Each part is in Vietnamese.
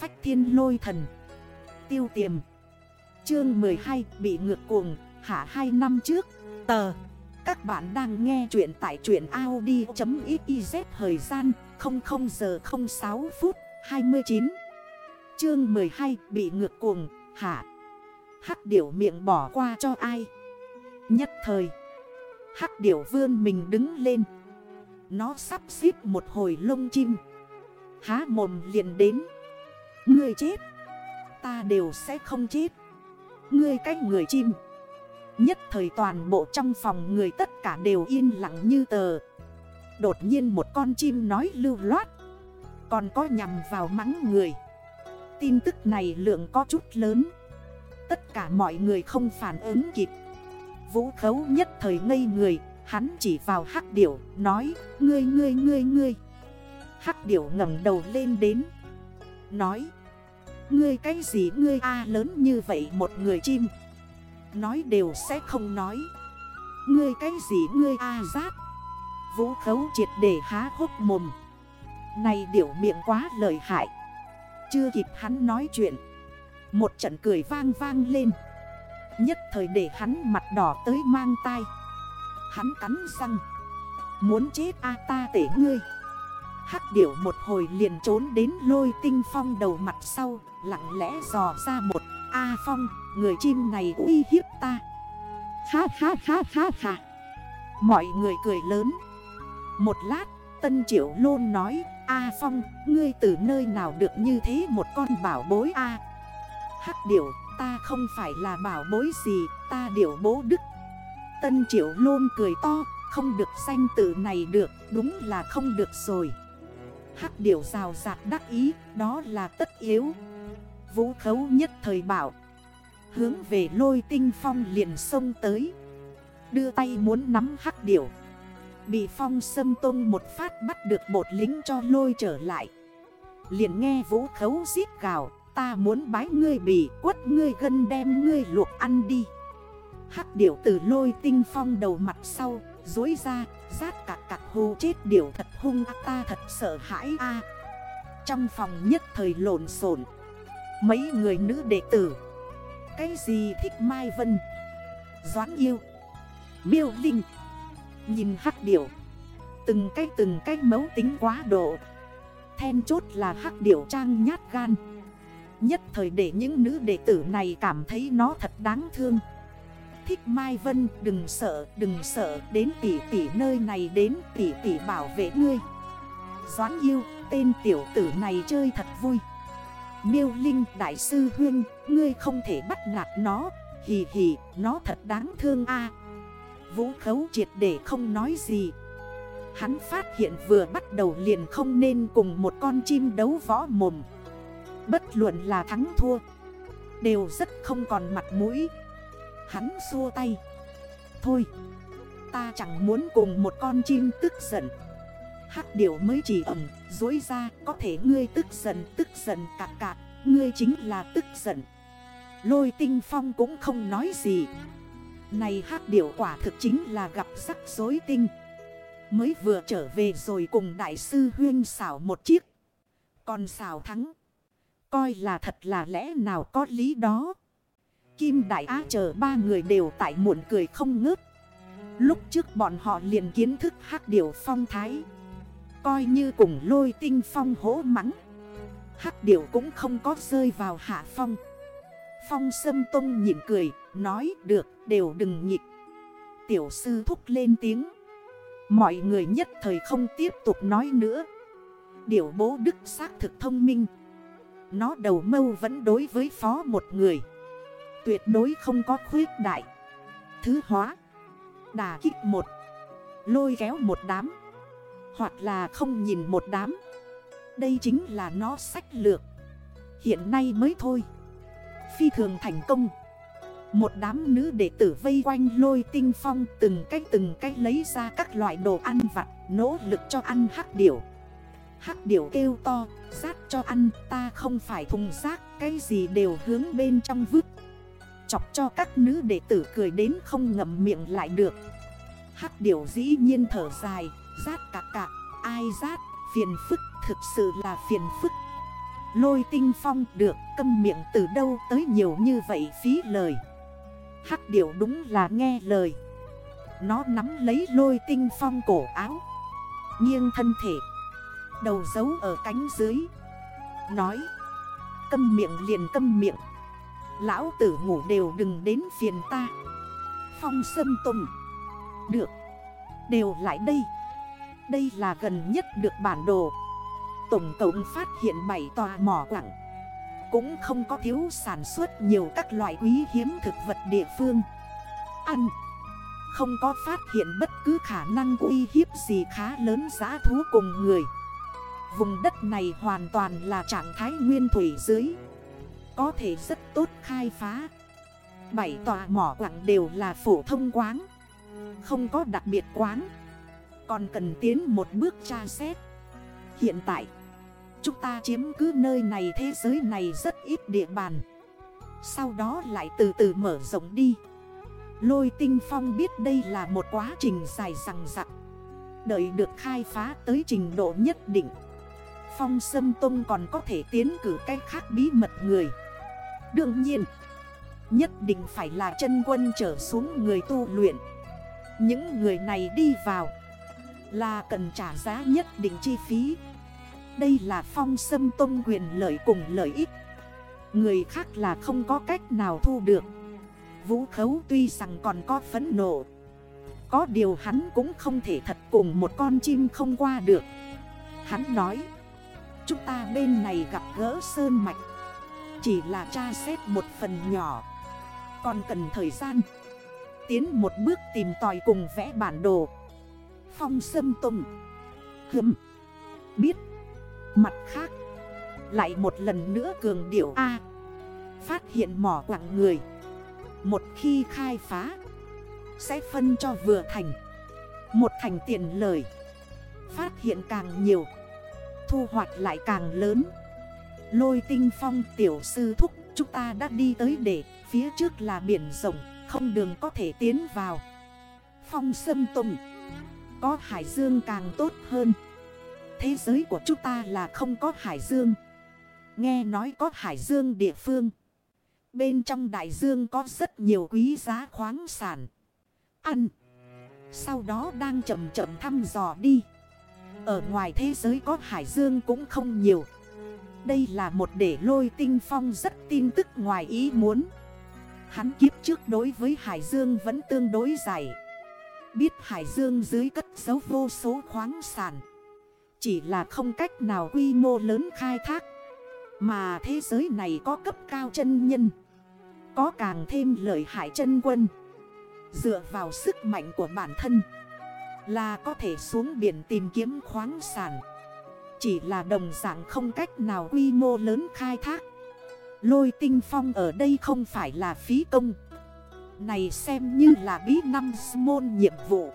phách thiên lôi thần. Tiêu tiềm. Chương 12 bị ngược cuồng. Hạ 2 năm trước. Tờ. Các bạn đang nghe chuyện tại chuyện Audi.xyz Thời gian 00 giờ 06 phút 29 Chương 12 bị ngược cuồng. Hạ. Hắc điểu miệng bỏ qua cho ai? Nhất thời. Hắc điểu vươn mình đứng lên. Nó sắp xếp một hồi lông chim. Há mồm liền đến. Ngươi chết. Ta đều sẽ không chết. Ngươi cách người chim. Nhất thời toàn bộ trong phòng người tất cả đều yên lặng như tờ. Đột nhiên một con chim nói lưu loát. Còn có nhằm vào mắng người. Tin tức này lượng có chút lớn. Tất cả mọi người không phản ứng kịp. Vũ khấu nhất thời ngây người. Hắn chỉ vào hắc điểu, Nói, ngươi ngươi ngươi ngươi. Hắc điểu ngẩng đầu lên đến, Nói Ngươi cái gì ngươi a lớn như vậy một người chim? Nói đều sẽ không nói. Ngươi cái gì ngươi a à Vũ khấu triệt để há hốc mồm. Này điểu miệng quá lời hại. Chưa kịp hắn nói chuyện. Một trận cười vang vang lên. Nhất thời để hắn mặt đỏ tới mang tay Hắn cắn răng. Muốn chết a ta tể ngươi. Hắc điểu một hồi liền trốn đến lôi tinh phong đầu mặt sau, Lặng lẽ dò ra một, A phong, người chim này uy hiếp ta. Ha ha ha ha ha. Mọi người cười lớn. Một lát, Tân Triệu Lôn nói, A Phong, ngươi từ nơi nào được như thế một con bảo bối A? Hắc điểu, ta không phải là bảo bối gì, Ta điểu bố đức. Tân Triệu Lôn cười to, Không được danh tự này được, Đúng là không được rồi. Hắc điểu rào rạc đắc ý, Đó là tất yếu. Vũ khấu nhất thời bảo, Hướng về lôi tinh phong liền sông tới. Đưa tay muốn nắm hắc điểu. Bị phong sâm tôn một phát bắt được bột lính cho lôi trở lại. Liền nghe vũ khấu giết gào, Ta muốn bái ngươi bị quất ngươi gân đem ngươi luộc ăn đi. Hắc điểu từ lôi tinh phong đầu mặt sau, Dối ra, Rát cạc hù chết điều thật hung ta thật sợ hãi a. Trong phòng nhất thời lộn xộn. Mấy người nữ đệ tử. Cái gì thích Mai Vân? Doãn yêu. Miêu Linh. Nhìn hắc điểu. Từng cái từng cái mấu tính quá độ. Then chốt là hắc điểu trang nhát gan. Nhất thời để những nữ đệ tử này cảm thấy nó thật đáng thương. Thích Mai Vân, đừng sợ đừng sợ, Đến tỷ tỷ nơi này đến, tỷ tỷ bảo vệ ngươi. Doãn yêu, tên tiểu tử này chơi thật vui. Miêu Linh, Đại sư Huyên Ngươi không thể bắt nạt nó, Hì hì, nó thật đáng thương a. Vũ khấu triệt để không nói gì. Hắn phát hiện vừa bắt đầu liền không nên cùng một con chim đấu võ mồm. Bất luận là thắng thua, Đều rất không còn mặt mũi. Hắn xua tay. Thôi, Ta chẳng muốn cùng một con chim tức giận. Hắc điểu mới chỉ ẩm, Dối ra, có thể ngươi tức giận Tức giận cạc cạc, Ngươi chính là tức giận. Lôi tinh phong cũng không nói gì. Này hát điểu quả thực chính là gặp rắc rối tinh. Mới vừa trở về rồi cùng đại sư huyên xảo một chiếc. Còn xảo thắng. Coi là thật là lẽ nào có lý đó? Kim Đại Á chờ ba người đều tại muộn cười không ngớt. Lúc trước bọn họ liền kiến thức hắc điểu phong thái. Coi như cùng lôi tinh phong hố mắng. Hắc điểu cũng không có rơi vào hạ phong. Phong sâm tông nhịn cười, Nói, được, đều đừng nhịp Tiểu sư thúc lên tiếng. Mọi người nhất thời không tiếp tục nói nữa. Điểu bố đức xác thực thông minh. Nó đầu mâu vẫn đối với phó một người. Tuyệt đối không có khuyết đại. Thứ hóa, Đà kích một, Lôi kéo một đám, Hoặc là không nhìn một đám. Đây chính là nó sách lược. Hiện nay mới thôi. Phi thường thành công. Một đám nữ đệ tử vây quanh lôi tinh phong Từng cách từng cách lấy ra các loại đồ ăn vặt, Nỗ lực cho ăn hắc điểu. Hắc điểu kêu to Rác cho ăn, ta không phải thùng rác, Cái gì đều hướng bên trong vứt. Chọc cho các nữ đệ tử cười đến không ngậm miệng lại được. Hắc điểu dĩ nhiên thở dài, Rát cạc cạc Ai rát? Phiền phức, Thực sự là phiền phức. Lôi tinh phong, được, câm miệng từ đâu tới nhiều như vậy phí lời? Hắc điểu đúng là nghe lời. Nó nắm lấy lôi tinh phong cổ áo, Nghiêng thân thể, Đầu giấu ở cánh dưới, Nói, Câm miệng liền câm miệng. Lão tử ngủ đều đừng đến phiền ta. Phong sâm tùng. Được. Đều lại đây. Đây là gần nhất được bản đồ. Tổng cộng phát hiện 7 tòa mỏ quặng. Cũng không có thiếu sản xuất nhiều các loại quý hiếm thực vật địa phương. Ăn. Không có phát hiện bất cứ khả năng uy hiếp gì khá lớn giá thú cùng người. Vùng đất này hoàn toàn là trạng thái nguyên thủy dưới. Có thể rất tốt khai phá. Bảy tòa mỏ quặng đều là phổ thông quáng, Không có đặc biệt quáng. Còn cần tiến một bước tra xét. Hiện tại, Chúng ta chiếm cứ nơi này, thế giới này rất ít địa bàn. Sau đó lại từ từ mở rộng đi. Lôi tinh phong biết đây là một quá trình dài rằng rặng Đợi được khai phá tới trình độ nhất định. Phong Sâm Tông còn có thể tiến cử cách khác bí mật người. Đương nhiên, Nhất định phải là chân quân trở xuống người tu luyện. Những người này đi vào Là cần trả giá nhất định chi phí. Đây là phong sâm tôn quyền lợi cùng lợi ích. Người khác là không có cách nào thu được. Vũ khấu tuy rằng còn có phấn nộ, Có điều hắn cũng không thể thật cùng một con chim không qua được. Hắn nói, Chúng ta bên này gặp gỡ sơn mạch chỉ là tra xét một phần nhỏ. Còn cần thời gian. Tiến một bước tìm tòi cùng vẽ bản đồ. Phong sâm tùng. Hừm. Biết. Mặt khác. Lại một lần nữa cường điệu A. Phát hiện mỏ quặng người. Một khi khai phá. Sẽ phân cho vừa thành. Một thành tiền lời. Phát hiện càng nhiều. Thu hoạch lại càng lớn. Lôi tinh phong tiểu sư thúc, Chúng ta đã đi tới để, Phía trước là biển rộng, Không đường có thể tiến vào. Phong sâm tùng, Có hải dương càng tốt hơn. Thế giới của chúng ta là không có hải dương. Nghe nói có hải dương địa phương. Bên trong đại dương có rất nhiều quý giá khoáng sản. Ăn. Sau đó đang chậm chậm thăm dò đi. Ở ngoài thế giới có hải dương cũng không nhiều. Đây là một để lôi tinh phong rất tin tức ngoài ý muốn. Hắn kiếp trước đối với hải dương vẫn tương đối dài. Biết hải dương dưới cất dấu vô số khoáng sản. Chỉ là không cách nào quy mô lớn khai thác. Mà thế giới này có cấp cao chân nhân. Có càng thêm lợi hại chân quân. Dựa vào sức mạnh của bản thân. Là có thể xuống biển tìm kiếm khoáng sản. Chỉ là đồng dạng không cách nào quy mô lớn khai thác. Lôi tinh phong ở đây không phải là phí công. Này xem như là bí năm môn nhiệm vụ.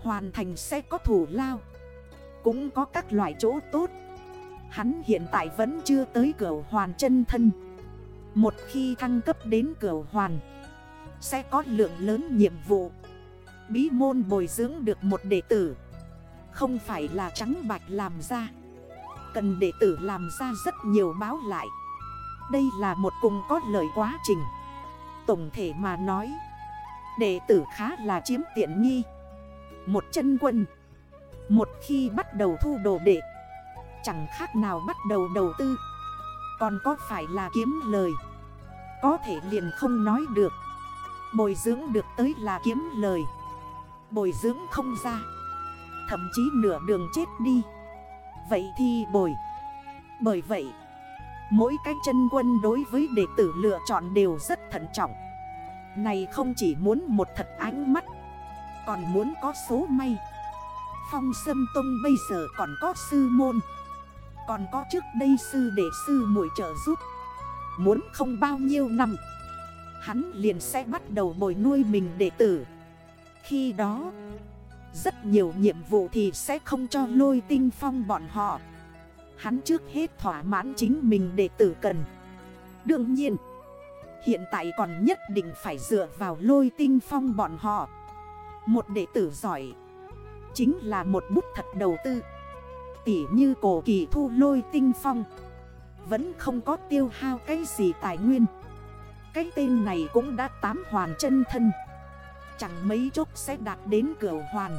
Hoàn thành sẽ có thủ lao. Cũng có các loại chỗ tốt. Hắn hiện tại vẫn chưa tới cửa hoàn chân thân. Một khi thăng cấp đến cửa hoàn, Sẽ có lượng lớn nhiệm vụ. Bí môn bồi dưỡng được một đệ tử. Không phải là trắng bạch làm ra. Cần đệ tử làm ra rất nhiều báo lại. Đây là một cùng có lời quá trình. Tổng thể mà nói, Đệ tử khá là chiếm tiện nghi. Một chân quân, Một khi bắt đầu thu đồ đệ, Chẳng khác nào bắt đầu đầu tư. Còn có phải là kiếm lời? Có thể liền không nói được. Bồi dưỡng được tới là kiếm lời. Bồi dưỡng không ra. Thậm chí nửa đường chết đi. Vậy thì bồi. Bởi vậy, Mỗi cái chân quân đối với đệ tử lựa chọn đều rất thận trọng. Này không chỉ muốn một thật ánh mắt, Còn muốn có số may. Phong Sâm Tông bây giờ còn có sư môn, Còn có trước đây sư đệ sư muội trợ giúp. Muốn không bao nhiêu năm, Hắn liền sẽ bắt đầu bồi nuôi mình đệ tử. Khi đó rất nhiều nhiệm vụ thì sẽ không cho lôi tinh phong bọn họ. Hắn trước hết thỏa mãn chính mình để tử cần. Đương nhiên, Hiện tại còn nhất định phải dựa vào lôi tinh phong bọn họ. Một đệ tử giỏi, Chính là một bút thật đầu tư. Tỉ như cổ kỳ thu lôi tinh phong, Vẫn không có tiêu hao cái gì tài nguyên. Cái tên này cũng đã tám hoàn chân thân. Chẳng mấy chốc sẽ đạt đến cửa hoàn.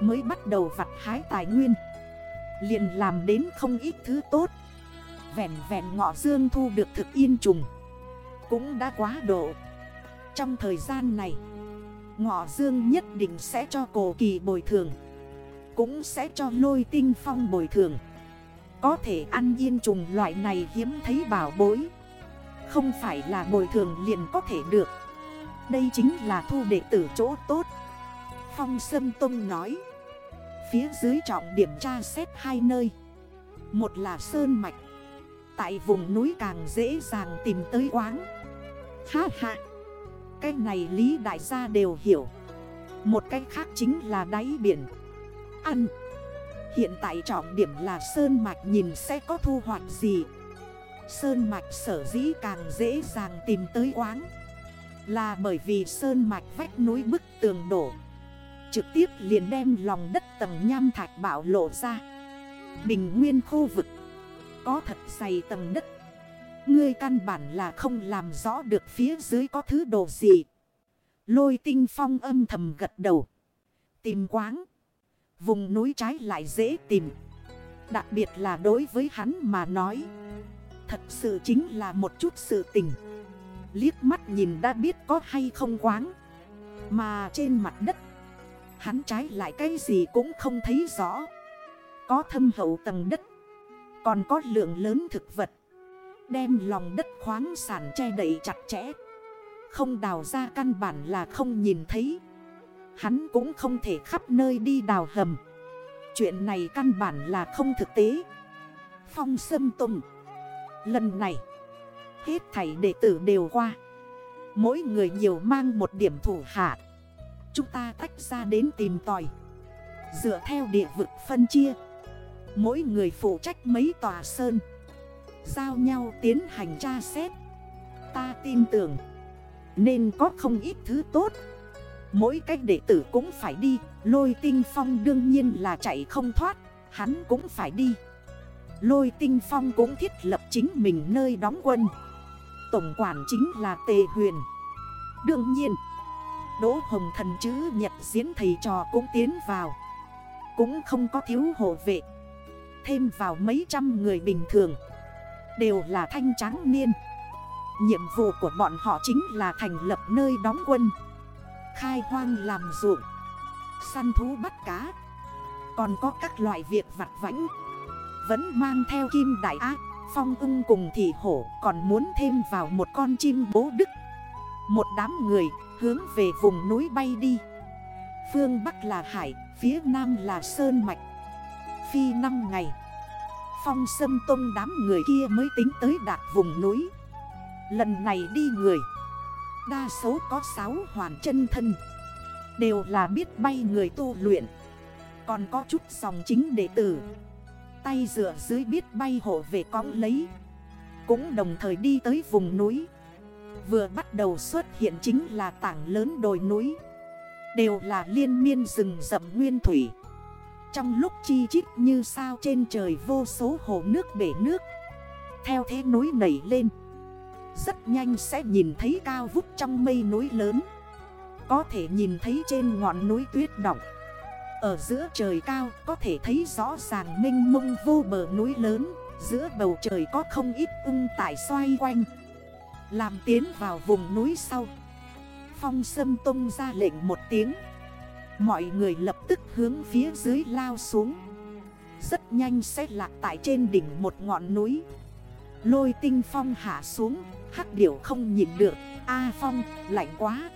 Mới bắt đầu vặt hái tài nguyên. Liền làm đến không ít thứ tốt. Vẹn vẹn ngọ dương thu được thực yên trùng. Cũng đã quá độ. Trong thời gian này, Ngọ dương nhất định sẽ cho cổ kỳ bồi thường. Cũng sẽ cho lôi tinh phong bồi thường. Có thể ăn yên trùng loại này hiếm thấy bảo bối. Không phải là bồi thường liền có thể được. Đây chính là thu đệ tử chỗ tốt. Phong Sâm Tông nói. Phía dưới trọng điểm tra xét hai nơi. Một là Sơn Mạch. Tại vùng núi càng dễ dàng tìm tới quán. Ha ha. Cái này Lý Đại gia đều hiểu. Một cách khác chính là đáy biển. Ăn. Hiện tại trọng điểm là Sơn Mạch nhìn sẽ có thu hoạch gì. Sơn Mạch sở dĩ càng dễ dàng tìm tới quán. Là bởi vì Sơn Mạch vách núi bức tường đổ. Trực tiếp liền đem lòng đất tầng nham thạch bảo lộ ra. Bình nguyên khu vực, Có thật dày tầng đất. Ngươi căn bản là không làm rõ được phía dưới có thứ đồ gì. Lôi tinh phong âm thầm gật đầu. Tìm quáng. Vùng núi trái lại dễ tìm. Đặc biệt là đối với hắn mà nói. Thật sự chính là một chút sự tình. Liếc mắt nhìn đã biết có hay không quáng. Mà trên mặt đất, Hắn trái lại cái gì cũng không thấy rõ. Có thâm hậu tầng đất, Còn có lượng lớn thực vật. Đem lòng đất khoáng sản che đậy chặt chẽ. Không đào ra căn bản là không nhìn thấy. Hắn cũng không thể khắp nơi đi đào hầm. Chuyện này căn bản là không thực tế. Phong Sâm Tùng, Lần này Hết thảy đệ tử đều qua. Mỗi người nhiều mang một điểm thủ hạ. Chúng ta tách ra đến tìm tòi. Dựa theo địa vực phân chia, Mỗi người phụ trách mấy tòa sơn. Giao nhau tiến hành tra xét. Ta tin tưởng, Nên có không ít thứ tốt. Mỗi cách đệ tử cũng phải đi. Lôi tinh phong đương nhiên là chạy không thoát, Hắn cũng phải đi. Lôi tinh phong cũng thiết lập chính mình nơi đóng quân. Tổng quản chính là Tề Huyền. Đương nhiên, Đỗ Hồng Thần chữ nhật diễn thầy trò cũng tiến vào. Cũng không có thiếu hộ vệ. Thêm vào mấy trăm người bình thường. Đều là thanh tráng niên. Nhiệm vụ của bọn họ chính là thành lập nơi đóng quân. Khai hoang làm ruộng. Săn thú bắt cá. Còn có các loại việc vặt vãnh. Vẫn mang theo kim đại ác. Phong ưng cùng thị hổ Còn muốn thêm vào một con chim bố đức. Một đám người hướng về vùng núi bay đi. Phương Bắc là hải, phía Nam là Sơn Mạch. Phi 5 ngày Phong sâm tông đám người kia mới tính tới đạt vùng núi. Lần này đi người Đa số có 6 hoàn chân thân Đều là biết bay người tu luyện. Còn có chút dòng chính đệ tử. Tay dựa dưới biết bay hộ về cõng lấy. Cũng đồng thời đi tới vùng núi. Vừa bắt đầu xuất hiện chính là tảng lớn đồi núi. Đều là liên miên rừng rậm nguyên thủy. Trong lúc chi chít như sao trên trời vô số hồ nước bể nước. Theo thế núi nảy lên. Rất nhanh sẽ nhìn thấy cao vút trong mây núi lớn. Có thể nhìn thấy trên ngọn núi tuyết động ở giữa trời cao, có thể thấy rõ ràng minh mông vô bờ núi lớn. Giữa bầu trời có không ít ung tải xoay quanh. Làm tiến vào vùng núi sau. Phong sâm tung ra lệnh một tiếng. Mọi người lập tức hướng phía dưới lao xuống. Rất nhanh sẽ lạc tại trên đỉnh một ngọn núi. Lôi tinh phong hạ xuống, Hắc điểu không nhìn được. A phong, lạnh quá.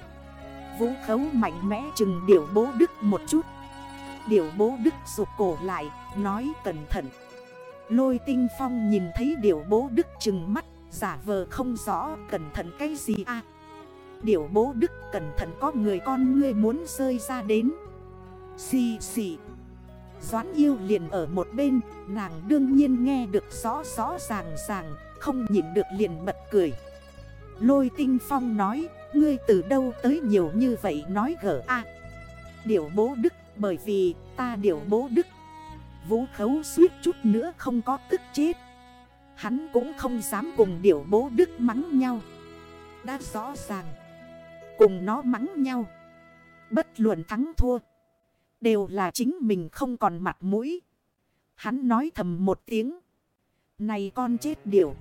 Vũ khấu mạnh mẽ chừng điểu bố đức một chút. Điều bố đức rụt cổ lại, Nói cẩn thận. Lôi tinh phong nhìn thấy điều bố đức chừng mắt, Giả vờ không rõ cẩn thận cái gì à Điều bố đức cẩn thận có người con ngươi muốn rơi ra đến. Xì xì. Doán yêu liền ở một bên, Nàng đương nhiên nghe được rõ rõ ràng ràng, Không nhìn được liền bật cười. Lôi tinh phong nói, Ngươi từ đâu tới nhiều như vậy? Nói gở a. À. Điều bố đức bởi vì ta điểu bố đức. Vũ khấu suýt chút nữa không có tức chết. Hắn cũng không dám cùng điểu bố đức mắng nhau. Đã rõ ràng, Cùng nó mắng nhau. Bất luận thắng thua, Đều là chính mình không còn mặt mũi. Hắn nói thầm một tiếng. Này con chết điểu.